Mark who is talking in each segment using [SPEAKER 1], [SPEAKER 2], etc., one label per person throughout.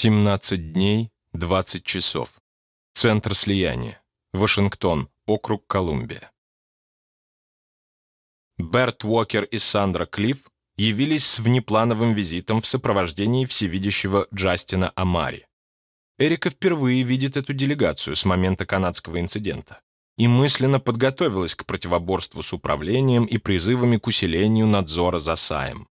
[SPEAKER 1] 17 дней, 20 часов. Центр слияния. Вашингтон, округ Колумбия. Берт Уокер и Сандра Клифф явились с внеплановым визитом в сопровождении всевидящего Джастина Амари. Эрика впервые видит эту делегацию с момента канадского инцидента и мысленно подготовилась к противоборству с управлением и призывами к усилению надзора за Саем.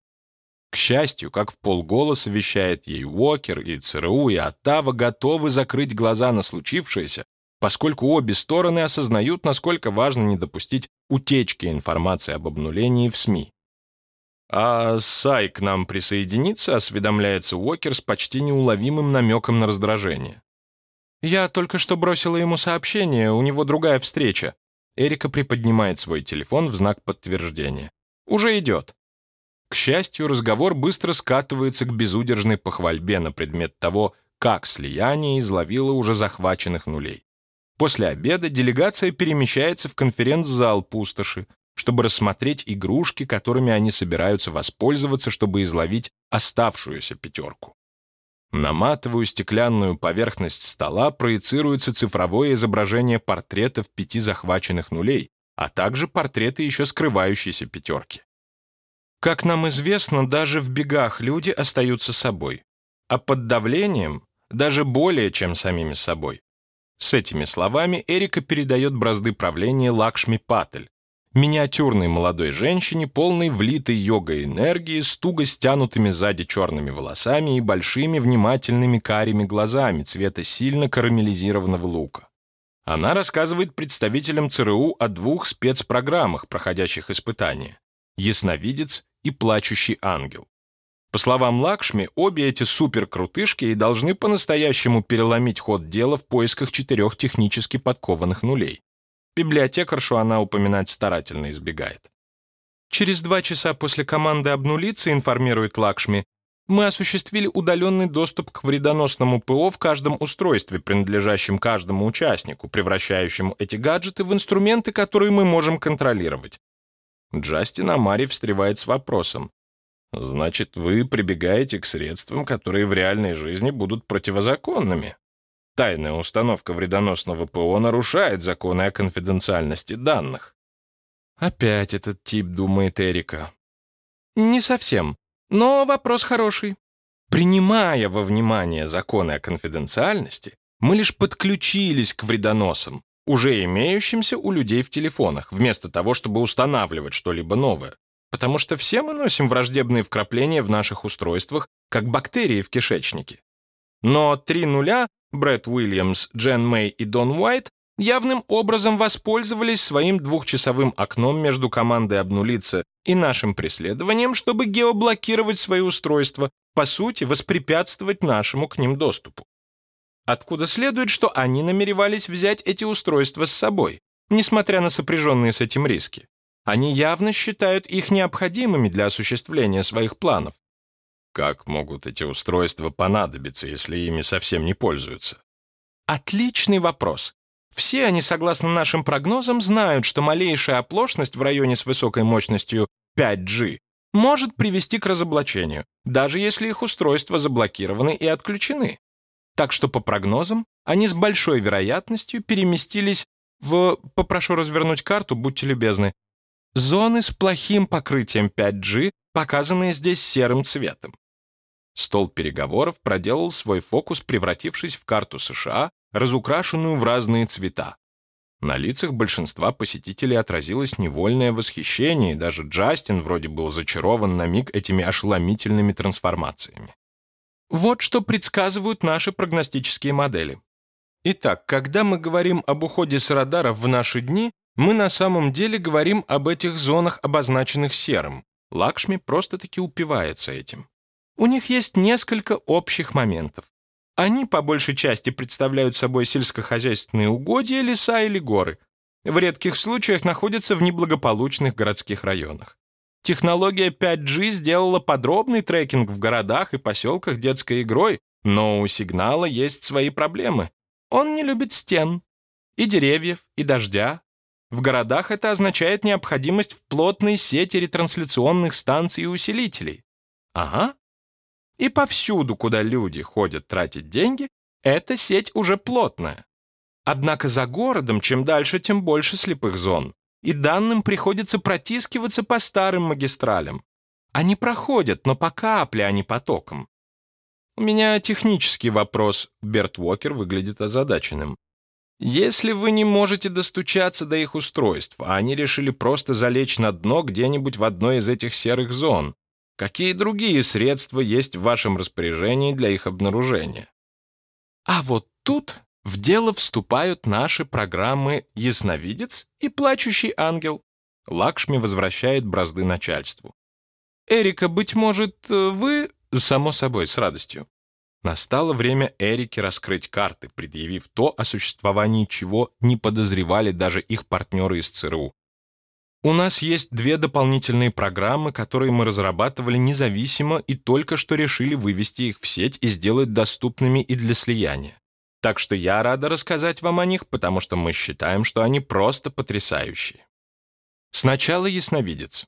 [SPEAKER 1] К счастью, как в полголоса вещает ей Уокер, и ЦРУ, и Оттава готовы закрыть глаза на случившееся, поскольку обе стороны осознают, насколько важно не допустить утечки информации об обнулении в СМИ. «А Сай к нам присоединится?» — осведомляется Уокер с почти неуловимым намеком на раздражение. «Я только что бросила ему сообщение, у него другая встреча». Эрика приподнимает свой телефон в знак подтверждения. «Уже идет». К счастью, разговор быстро скатывается к безудержной похвальбе на предмет того, как слияние изловило уже захваченных нулей. После обеда делегация перемещается в конференц-зал пустоши, чтобы рассмотреть игрушки, которыми они собираются воспользоваться, чтобы изловить оставшуюся пятерку. На матовую стеклянную поверхность стола проецируется цифровое изображение портретов пяти захваченных нулей, а также портреты еще скрывающейся пятерки. Как нам известно, даже в бегах люди остаются собой, а под давлением даже более, чем самими собой. С этими словами Эрика передает бразды правления Лакшми Патель, миниатюрной молодой женщине, полной влитой йогой энергии, с туго стянутыми сзади черными волосами и большими внимательными карими глазами цвета сильно карамелизированного лука. Она рассказывает представителям ЦРУ о двух спецпрограммах, проходящих испытания «Ясновидец» и «Плачущий ангел». По словам Лакшми, обе эти суперкрутышки и должны по-настоящему переломить ход дела в поисках четырех технически подкованных нулей. Библиотекаршу она упоминать старательно избегает. Через два часа после команды обнулиться, информирует Лакшми, мы осуществили удаленный доступ к вредоносному ПО в каждом устройстве, принадлежащем каждому участнику, превращающему эти гаджеты в инструменты, которые мы можем контролировать. Джастин Амари встревает с вопросом. «Значит, вы прибегаете к средствам, которые в реальной жизни будут противозаконными?» Тайная установка вредоносного ПО нарушает законы о конфиденциальности данных. Опять этот тип, думает Эрика. Не совсем, но вопрос хороший. Принимая во внимание законы о конфиденциальности, мы лишь подключились к вредоносам, уже имеющимся у людей в телефонах, вместо того, чтобы устанавливать что-либо новое. Потому что все мы носим враждебные вкрапления в наших устройствах, как бактерии в кишечнике. Но три нуля Брэд Уильямс, Джен Мэй и Дон Уайт явным образом воспользовались своим двухчасовым окном между командой обнулиться и нашим преследованием, чтобы геоблокировать свои устройства, по сути, воспрепятствовать нашему к ним доступу. Откуда следует, что они намеревались взять эти устройства с собой, несмотря на сопряженные с этим риски. Они явно считают их необходимыми для осуществления своих планов, как могут эти устройства понадобиться, если ими совсем не пользуются? Отличный вопрос. Все они, согласно нашим прогнозам, знают, что малейшая оплошность в районе с высокой мощностью 5G может привести к разоблачению, даже если их устройства заблокированы и отключены. Так что по прогнозам они с большой вероятностью переместились в, попрошу развернуть карту, будьте любезны, зоны с плохим покрытием 5G, показанные здесь серым цветом. Стол переговоров проделал свой фокус, превратившись в карту США, разукрашенную в разные цвета. На лицах большинства посетителей отразилось невольное восхищение, и даже Джастин вроде был зачарован на миг этими ошеломительными трансформациями. Вот что предсказывают наши прогностические модели. Итак, когда мы говорим об уходе с радаров в наши дни, мы на самом деле говорим об этих зонах, обозначенных серым. Лакшми просто-таки упивается этим. У них есть несколько общих моментов. Они по большей части представляют собой сельскохозяйственные угодья, леса или горы. В редких случаях находятся в неблагополучных городских районах. Технология 5G сделала подробный трекинг в городах и поселках детской игрой, но у сигнала есть свои проблемы. Он не любит стен, и деревьев, и дождя. В городах это означает необходимость в плотной сети ретрансляционных станций и усилителей. Ага, И повсюду, куда люди ходят тратить деньги, эта сеть уже плотная. Однако за городом, чем дальше, тем больше слепых зон. И данным приходится протискиваться по старым магистралям. Они проходят, но по капле, а не потоком. У меня технический вопрос. Берт Уокер выглядит озадаченным. Если вы не можете достучаться до их устройств, а они решили просто залечь на дно где-нибудь в одной из этих серых зон, какие другие средства есть в вашем распоряжении для их обнаружения? А вот тут в дело вступают наши программы «Ясновидец» и «Плачущий ангел». Лакшми возвращает бразды начальству. «Эрика, быть может, вы...» «Само собой, с радостью. Настало время Эрике раскрыть карты, предъявив то, о существовании чего не подозревали даже их партнеры из ЦРУ. У нас есть две дополнительные программы, которые мы разрабатывали независимо и только что решили вывести их в сеть и сделать доступными и для слияния. Так что я рада рассказать вам о них, потому что мы считаем, что они просто потрясающие. Сначала ясновидец.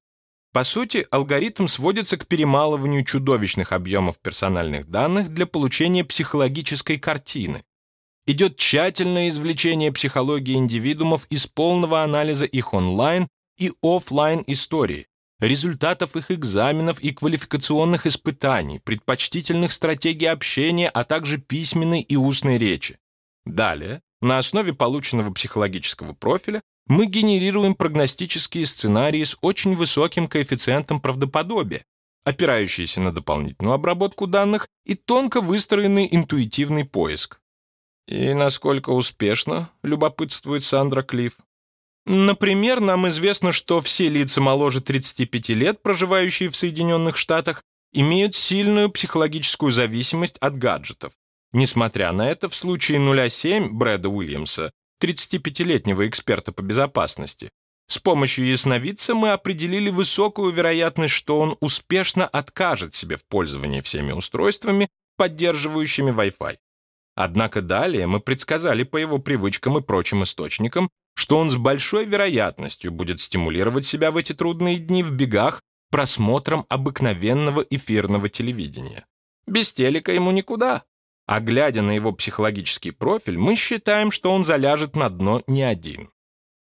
[SPEAKER 1] По сути, алгоритм сводится к перемалыванию чудовищных объемов персональных данных для получения психологической картины. Идет тщательное извлечение психологии индивидуумов из полного анализа их онлайн и офлайн истории, результатов их экзаменов и квалификационных испытаний, предпочтительных стратегий общения, а также письменной и устной речи. Далее, на основе полученного психологического профиля, мы генерируем прогностические сценарии с очень высоким коэффициентом правдоподобия, опирающиеся на дополнительную обработку данных и тонко выстроенный интуитивный поиск. И насколько успешно, любопытствует Сандра Клифф. Например, нам известно, что все лица моложе 35 лет, проживающие в Соединенных Штатах, имеют сильную психологическую зависимость от гаджетов. Несмотря на это, в случае 0,7 Брэда Уильямса 35-летнего эксперта по безопасности. С помощью ясновидца мы определили высокую вероятность, что он успешно откажет себе в пользовании всеми устройствами, поддерживающими Wi-Fi. Однако далее мы предсказали по его привычкам и прочим источникам, что он с большой вероятностью будет стимулировать себя в эти трудные дни в бегах просмотром обыкновенного эфирного телевидения. Без телека ему никуда. А глядя на его психологический профиль, мы считаем, что он заляжет на дно не один.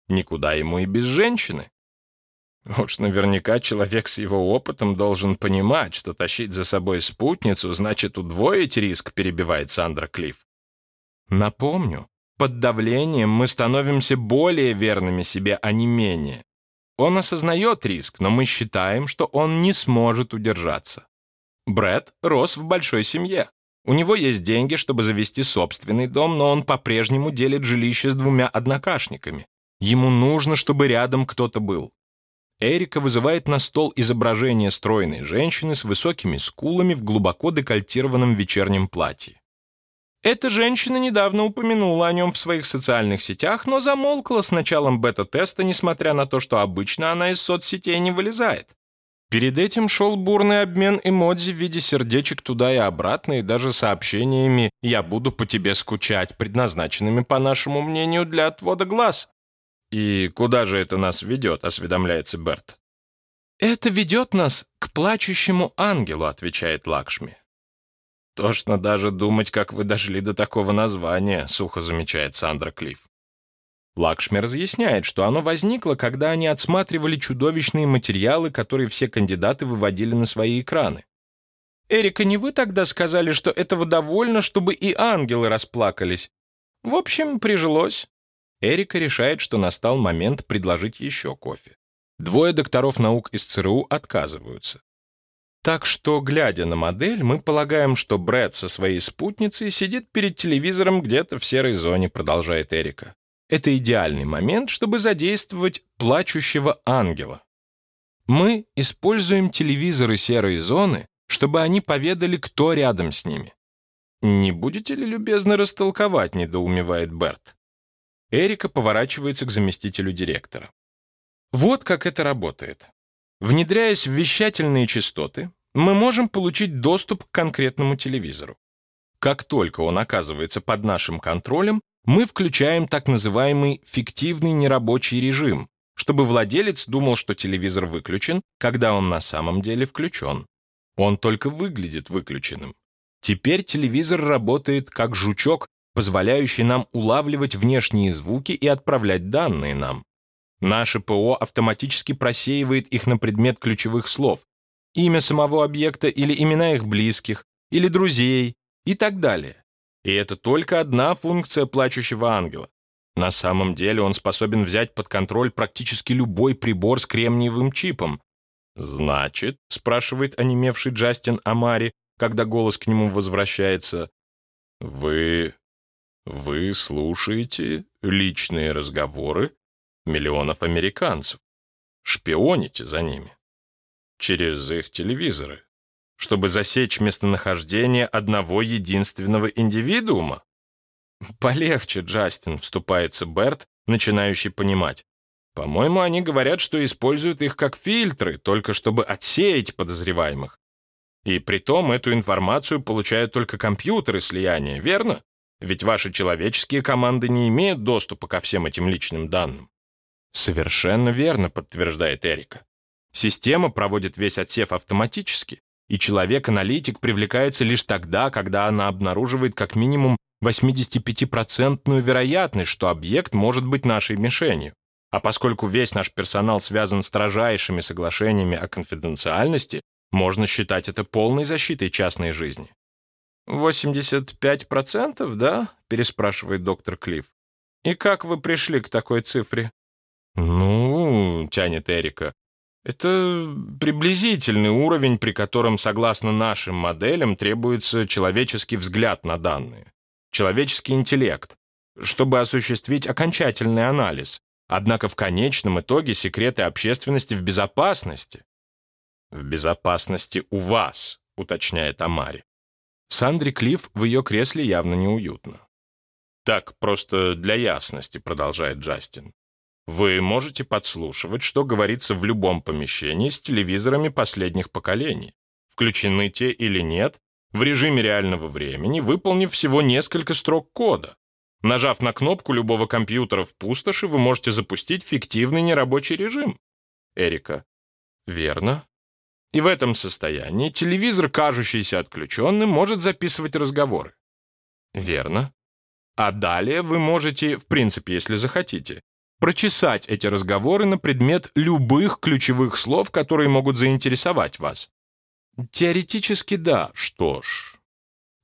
[SPEAKER 1] Никуда ему и без женщины. Уж наверняка человек с его опытом должен понимать, что тащить за собой спутницу значит удвоить риск, перебивает Сандра Клифф. Напомню, под давлением мы становимся более верными себе, а не менее. Он осознает риск, но мы считаем, что он не сможет удержаться. Брэд рос в большой семье. У него есть деньги, чтобы завести собственный дом, но он по-прежнему делит жилище с двумя однокашниками. Ему нужно, чтобы рядом кто-то был. Эрика вызывает на стол изображение стройной женщины с высокими скулами в глубоко декольтированном вечернем платье. Эта женщина недавно упомянула о нем в своих социальных сетях, но замолкла с началом бета-теста, несмотря на то, что обычно она из соцсетей не вылезает. Перед этим шел бурный обмен эмодзи в виде сердечек туда и обратно, и даже сообщениями «Я буду по тебе скучать», предназначенными, по нашему мнению, для отвода глаз. «И куда же это нас ведет?» — осведомляется Берт. «Это ведет нас к плачущему ангелу», — отвечает Лакшми. «Тошно даже думать, как вы дошли до такого названия», — сухо замечает Сандра Клифф. Лакшми разъясняет, что оно возникло, когда они отсматривали чудовищные материалы, которые все кандидаты выводили на свои экраны. «Эрика, не вы тогда сказали, что этого довольно, чтобы и ангелы расплакались?» В общем, прижилось. Эрика решает, что настал момент предложить еще кофе. Двое докторов наук из ЦРУ отказываются. Так что, глядя на модель, мы полагаем, что Брэд со своей спутницей сидит перед телевизором где-то в серой зоне, продолжает Эрика. Это идеальный момент, чтобы задействовать плачущего ангела. Мы используем телевизоры серой зоны, чтобы они поведали, кто рядом с ними. «Не будете ли любезно растолковать?» — недоумевает Берт. Эрика поворачивается к заместителю директора. Вот как это работает. Внедряясь в вещательные частоты, мы можем получить доступ к конкретному телевизору. Как только он оказывается под нашим контролем, мы включаем так называемый фиктивный нерабочий режим, чтобы владелец думал, что телевизор выключен, когда он на самом деле включен. Он только выглядит выключенным. Теперь телевизор работает как жучок, позволяющий нам улавливать внешние звуки и отправлять данные нам. Наше ПО автоматически просеивает их на предмет ключевых слов, имя самого объекта или имена их близких, или друзей и так далее. И это только одна функция плачущего ангела. На самом деле он способен взять под контроль практически любой прибор с кремниевым чипом. «Значит», — спрашивает онемевший Джастин Амари, когда голос к нему возвращается, «вы... вы слушаете личные разговоры миллионов американцев, шпионите за ними через их телевизоры, чтобы засечь местонахождение одного единственного индивидуума. «Полегче, Джастин», — вступается Берт, начинающий понимать. «По-моему, они говорят, что используют их как фильтры, только чтобы отсеять подозреваемых. И при том эту информацию получают только компьютеры слияния, верно? Ведь ваши человеческие команды не имеют доступа ко всем этим личным данным». «Совершенно верно», — подтверждает Эрика. Система проводит весь отсев автоматически, и человек-аналитик привлекается лишь тогда, когда она обнаруживает как минимум 85% вероятность, что объект может быть нашей мишенью. А поскольку весь наш персонал связан строжайшими соглашениями о конфиденциальности, можно считать это полной защитой частной жизни. «85%, да?» — переспрашивает доктор Клифф. «И как вы пришли к такой цифре?» «Ну...» — тянет Эрика. Это приблизительный уровень, при котором, согласно нашим моделям, требуется человеческий взгляд на данные, человеческий интеллект, чтобы осуществить окончательный анализ. Однако в конечном итоге секреты общественности в безопасности. В безопасности у вас, уточняет Амари. Сандре Клифф в ее кресле явно неуютно. Так, просто для ясности, продолжает Джастин. Вы можете подслушивать, что говорится в любом помещении с телевизорами последних поколений, включены те или нет, в режиме реального времени, выполнив всего несколько строк кода. Нажав на кнопку любого компьютера в пустоши, вы можете запустить фиктивный нерабочий режим. Эрика. Верно. И в этом состоянии телевизор, кажущийся отключенным, может записывать разговоры. Верно. А далее вы можете, в принципе, если захотите, прочесать эти разговоры на предмет любых ключевых слов, которые могут заинтересовать вас. Теоретически да. Что ж,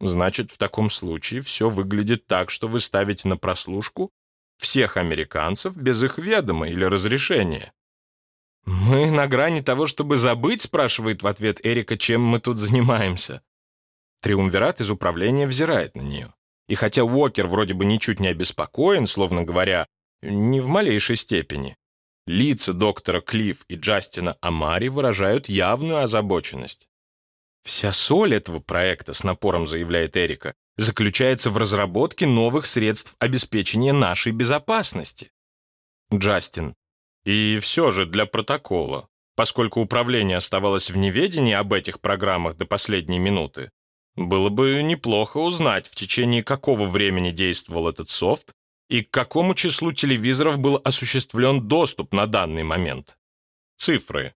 [SPEAKER 1] значит, в таком случае все выглядит так, что вы ставите на прослушку всех американцев без их ведома или разрешения. «Мы на грани того, чтобы забыть?» — спрашивает в ответ Эрика, чем мы тут занимаемся. Триумвират из управления взирает на нее. И хотя Уокер вроде бы ничуть не обеспокоен, словно говоря, не в малейшей степени. Лица доктора Клифф и Джастина Амари выражают явную озабоченность. Вся соль этого проекта, с напором заявляет Эрика, заключается в разработке новых средств обеспечения нашей безопасности. Джастин. И все же для протокола, поскольку управление оставалось в неведении об этих программах до последней минуты, было бы неплохо узнать, в течение какого времени действовал этот софт и к какому числу телевизоров был осуществлен доступ на данный момент. Цифры.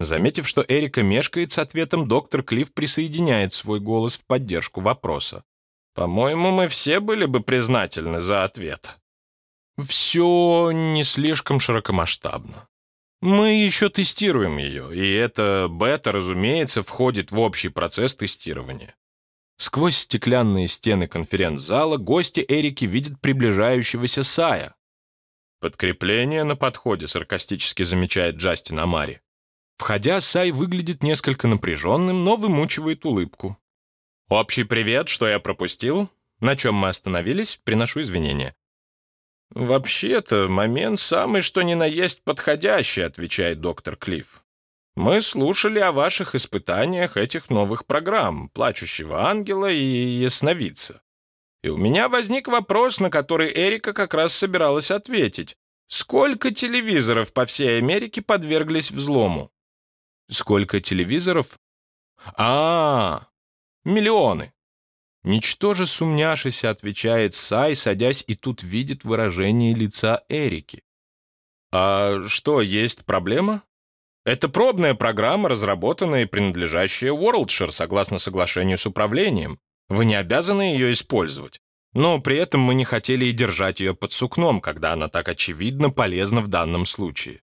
[SPEAKER 1] Заметив, что Эрика мешкает с ответом, доктор Клифф присоединяет свой голос в поддержку вопроса. «По-моему, мы все были бы признательны за ответ». «Все не слишком широкомасштабно. Мы еще тестируем ее, и это бета, разумеется, входит в общий процесс тестирования. Сквозь стеклянные стены конференц-зала гости Эрики видят приближающегося Сая. «Подкрепление на подходе», — саркастически замечает Джастин Амари. Входя, Сай выглядит несколько напряженным, но вымучивает улыбку. «Общий привет, что я пропустил? На чем мы остановились? Приношу извинения». «Вообще-то, момент самый что ни на есть подходящий», — отвечает доктор Клифф. Мы слушали о ваших испытаниях этих новых программ «Плачущего ангела» и «Ясновидца». И у меня возник вопрос, на который Эрика как раз собиралась ответить. Сколько телевизоров по всей Америке подверглись взлому? Сколько телевизоров? А, -а, -а миллионы. Ничтоже сумняшися, отвечает Сай, садясь, и тут видит выражение лица Эрики. А что, есть проблема? Это пробная программа, разработанная и принадлежащая WorldShare согласно соглашению с управлением. Вы не обязаны ее использовать. Но при этом мы не хотели и держать ее под сукном, когда она так очевидно полезна в данном случае.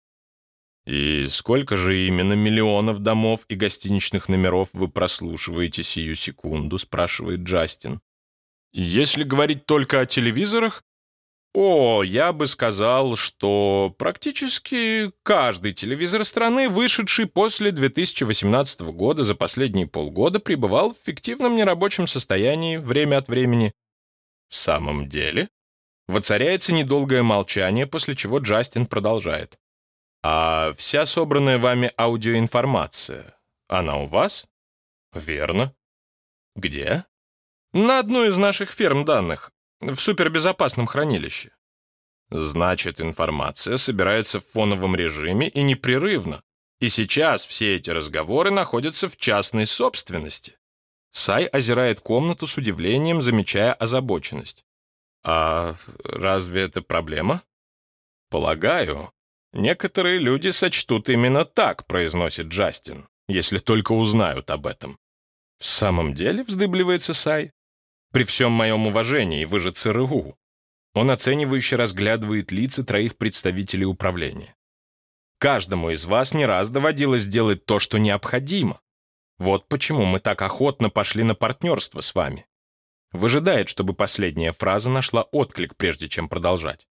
[SPEAKER 1] «И сколько же именно миллионов домов и гостиничных номеров вы прослушиваете сию секунду?» спрашивает Джастин. «Если говорить только о телевизорах, о, я бы сказал, что практически каждый телевизор страны, вышедший после 2018 года за последние полгода, пребывал в фиктивном нерабочем состоянии время от времени. В самом деле, воцаряется недолгое молчание, после чего Джастин продолжает. А вся собранная вами аудиоинформация, она у вас? Верно. Где? На одной из наших ферм данных, в супербезопасном хранилище. Значит, информация собирается в фоновом режиме и непрерывно. И сейчас все эти разговоры находятся в частной собственности. Сай озирает комнату с удивлением, замечая озабоченность. «А разве это проблема?» «Полагаю, некоторые люди сочтут именно так», — произносит Джастин, «если только узнают об этом». «В самом деле?» — вздыбливается Сай. При всем моем уважении, вы же ЦРУ. Он оценивающе разглядывает лица троих представителей управления. Каждому из вас не раз доводилось делать то, что необходимо. Вот почему мы так охотно пошли на партнерство с вами. Выжидает, чтобы последняя фраза нашла отклик, прежде чем продолжать.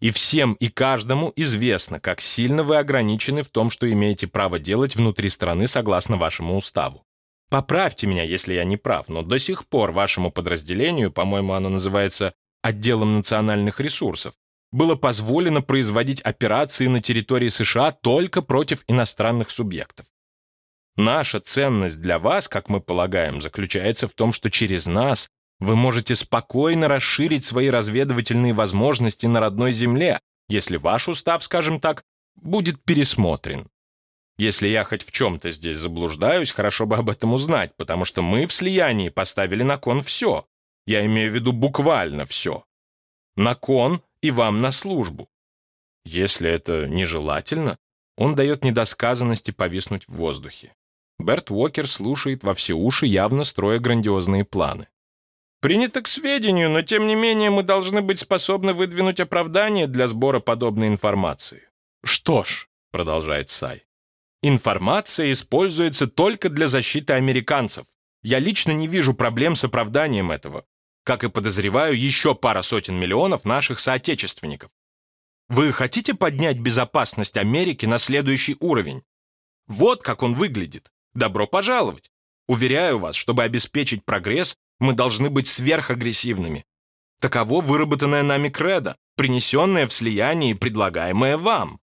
[SPEAKER 1] И всем и каждому известно, как сильно вы ограничены в том, что имеете право делать внутри страны согласно вашему уставу. Поправьте меня, если я не прав, но до сих пор вашему подразделению, по-моему, оно называется отделом национальных ресурсов, было позволено производить операции на территории США только против иностранных субъектов. Наша ценность для вас, как мы полагаем, заключается в том, что через нас вы можете спокойно расширить свои разведывательные возможности на родной земле, если ваш устав, скажем так, будет пересмотрен. Если я хоть в чем-то здесь заблуждаюсь, хорошо бы об этом узнать, потому что мы в слиянии поставили на кон все. Я имею в виду буквально все. На кон и вам на службу. Если это нежелательно, он дает недосказанности повиснуть в воздухе. Берт Уокер слушает во все уши, явно строя грандиозные планы. «Принято к сведению, но тем не менее мы должны быть способны выдвинуть оправдание для сбора подобной информации». «Что ж», — продолжает Сай, Информация используется только для защиты американцев. Я лично не вижу проблем с оправданием этого. Как и подозреваю, еще пара сотен миллионов наших соотечественников. Вы хотите поднять безопасность Америки на следующий уровень? Вот как он выглядит. Добро пожаловать. Уверяю вас, чтобы обеспечить прогресс, мы должны быть сверхагрессивными. Таково выработанное нами кредо, принесенное в слияние и предлагаемое вам.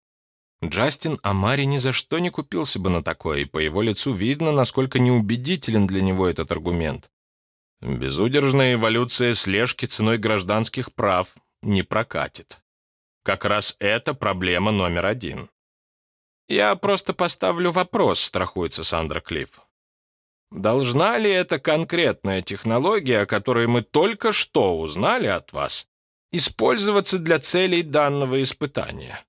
[SPEAKER 1] Джастин Амари ни за что не купился бы на такое, и по его лицу видно, насколько неубедителен для него этот аргумент. Безудержная эволюция слежки ценой гражданских прав не прокатит. Как раз это проблема номер один. «Я просто поставлю вопрос», — страхуется Сандра Клифф. «Должна ли эта конкретная технология, о которой мы только что узнали от вас, использоваться для целей данного испытания?»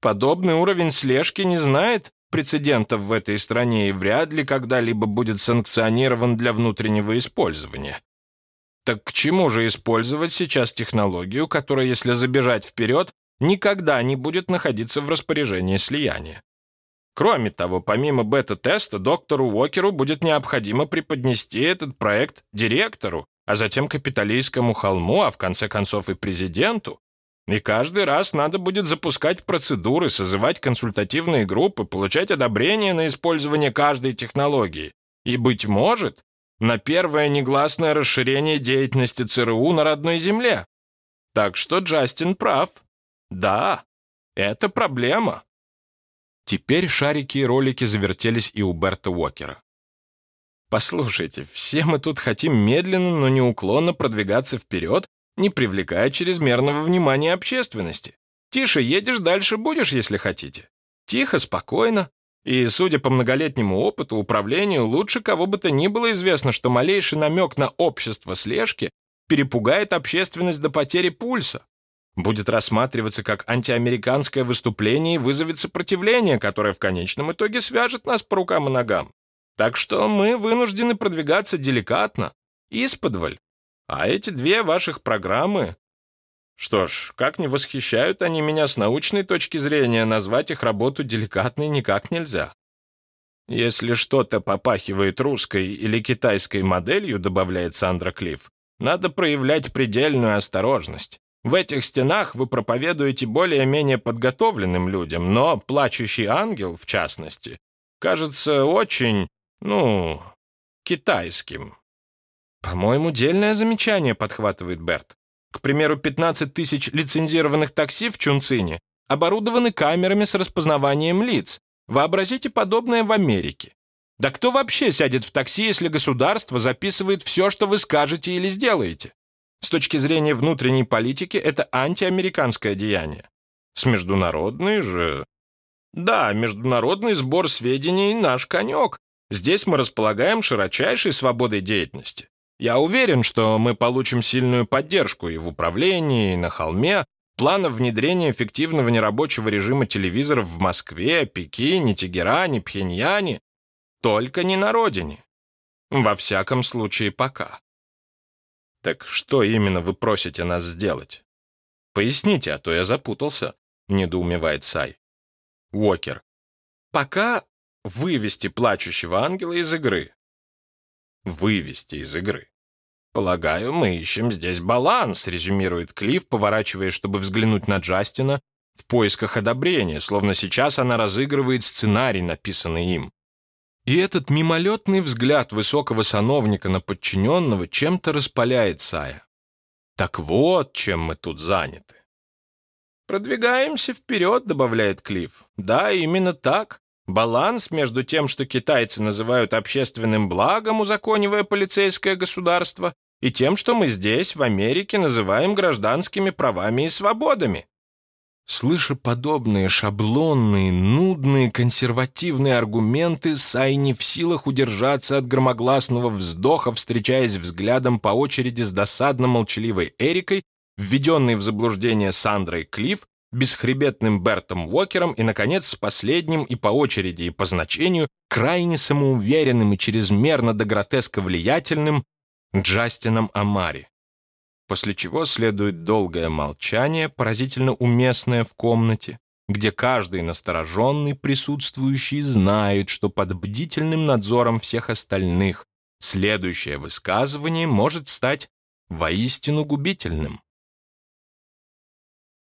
[SPEAKER 1] Подобный уровень слежки не знает прецедентов в этой стране и вряд ли когда-либо будет санкционирован для внутреннего использования. Так к чему же использовать сейчас технологию, которая, если забежать вперед, никогда не будет находиться в распоряжении слияния? Кроме того, помимо бета-теста, доктору Уокеру будет необходимо преподнести этот проект директору, а затем капиталистскому холму, а в конце концов и президенту. И каждый раз надо будет запускать процедуры, созывать консультативные группы, получать одобрение на использование каждой технологии. И, быть может, на первое негласное расширение деятельности ЦРУ на родной земле. Так что Джастин прав. Да, это проблема. Теперь шарики и ролики завертелись и у Берта Уокера. Послушайте, все мы тут хотим медленно, но неуклонно продвигаться вперед не привлекая чрезмерного внимания общественности. Тише едешь, дальше будешь, если хотите. Тихо, спокойно. И, судя по многолетнему опыту, управлению лучше кого бы то ни было известно, что малейший намек на общество слежки перепугает общественность до потери пульса. будет рассматриваться как антиамериканское выступление и вызовет сопротивление, которое в конечном итоге свяжет нас по рукам и ногам. Так что мы вынуждены продвигаться деликатно, исподволь. А эти две ваших программы... Что ж, как не восхищают они меня с научной точки зрения, назвать их работу деликатной никак нельзя. Если что-то попахивает русской или китайской моделью, добавляет Сандра Клифф, надо проявлять предельную осторожность. В этих стенах вы проповедуете более-менее подготовленным людям, но плачущий ангел, в частности, кажется очень, ну, китайским. По-моему, дельное замечание, подхватывает Берт. К примеру, 15 тысяч лицензированных такси в Чунцине оборудованы камерами с распознаванием лиц. Вообразите подобное в Америке. Да кто вообще сядет в такси, если государство записывает все, что вы скажете или сделаете? С точки зрения внутренней политики это антиамериканское деяние. С международной же... Да, международный сбор сведений — наш конек. Здесь мы располагаем широчайшей свободой деятельности. Я уверен, что мы получим сильную поддержку и в управлении, и на холме, планов внедрения эффективного нерабочего режима телевизоров в Москве, Пекине, Тегеране, Пхеньяне. Только не на родине. Во всяком случае, пока. Так что именно вы просите нас сделать? Поясните, а то я запутался, недоумевает Сай. Уокер. Пока вывести плачущего ангела из игры. Вывести из игры. Полагаю, мы ищем здесь баланс, резюмирует Клифф, поворачивая, чтобы взглянуть на Джастина, в поисках одобрения, словно сейчас она разыгрывает сценарий, написанный им. И этот мимолетный взгляд высокого сановника на подчиненного чем-то распаляет Сая. Так вот, чем мы тут заняты. «Продвигаемся вперед», — добавляет Клифф. «Да, именно так. Баланс между тем, что китайцы называют общественным благом, узаконивая полицейское государство, и тем, что мы здесь, в Америке, называем гражданскими правами и свободами. Слыша подобные шаблонные, нудные, консервативные аргументы, Сай не в силах удержаться от громогласного вздоха, встречаясь взглядом по очереди с досадно-молчаливой Эрикой, введенной в заблуждение Сандрой Клифф, бесхребетным Бертом Уокером и, наконец, с последним и по очереди и по значению крайне самоуверенным и чрезмерно до гротеска влиятельным Джастином Амари после чего следует долгое молчание, поразительно уместное в комнате, где каждый настороженный присутствующий знает, что под бдительным надзором всех остальных следующее высказывание может стать воистину губительным.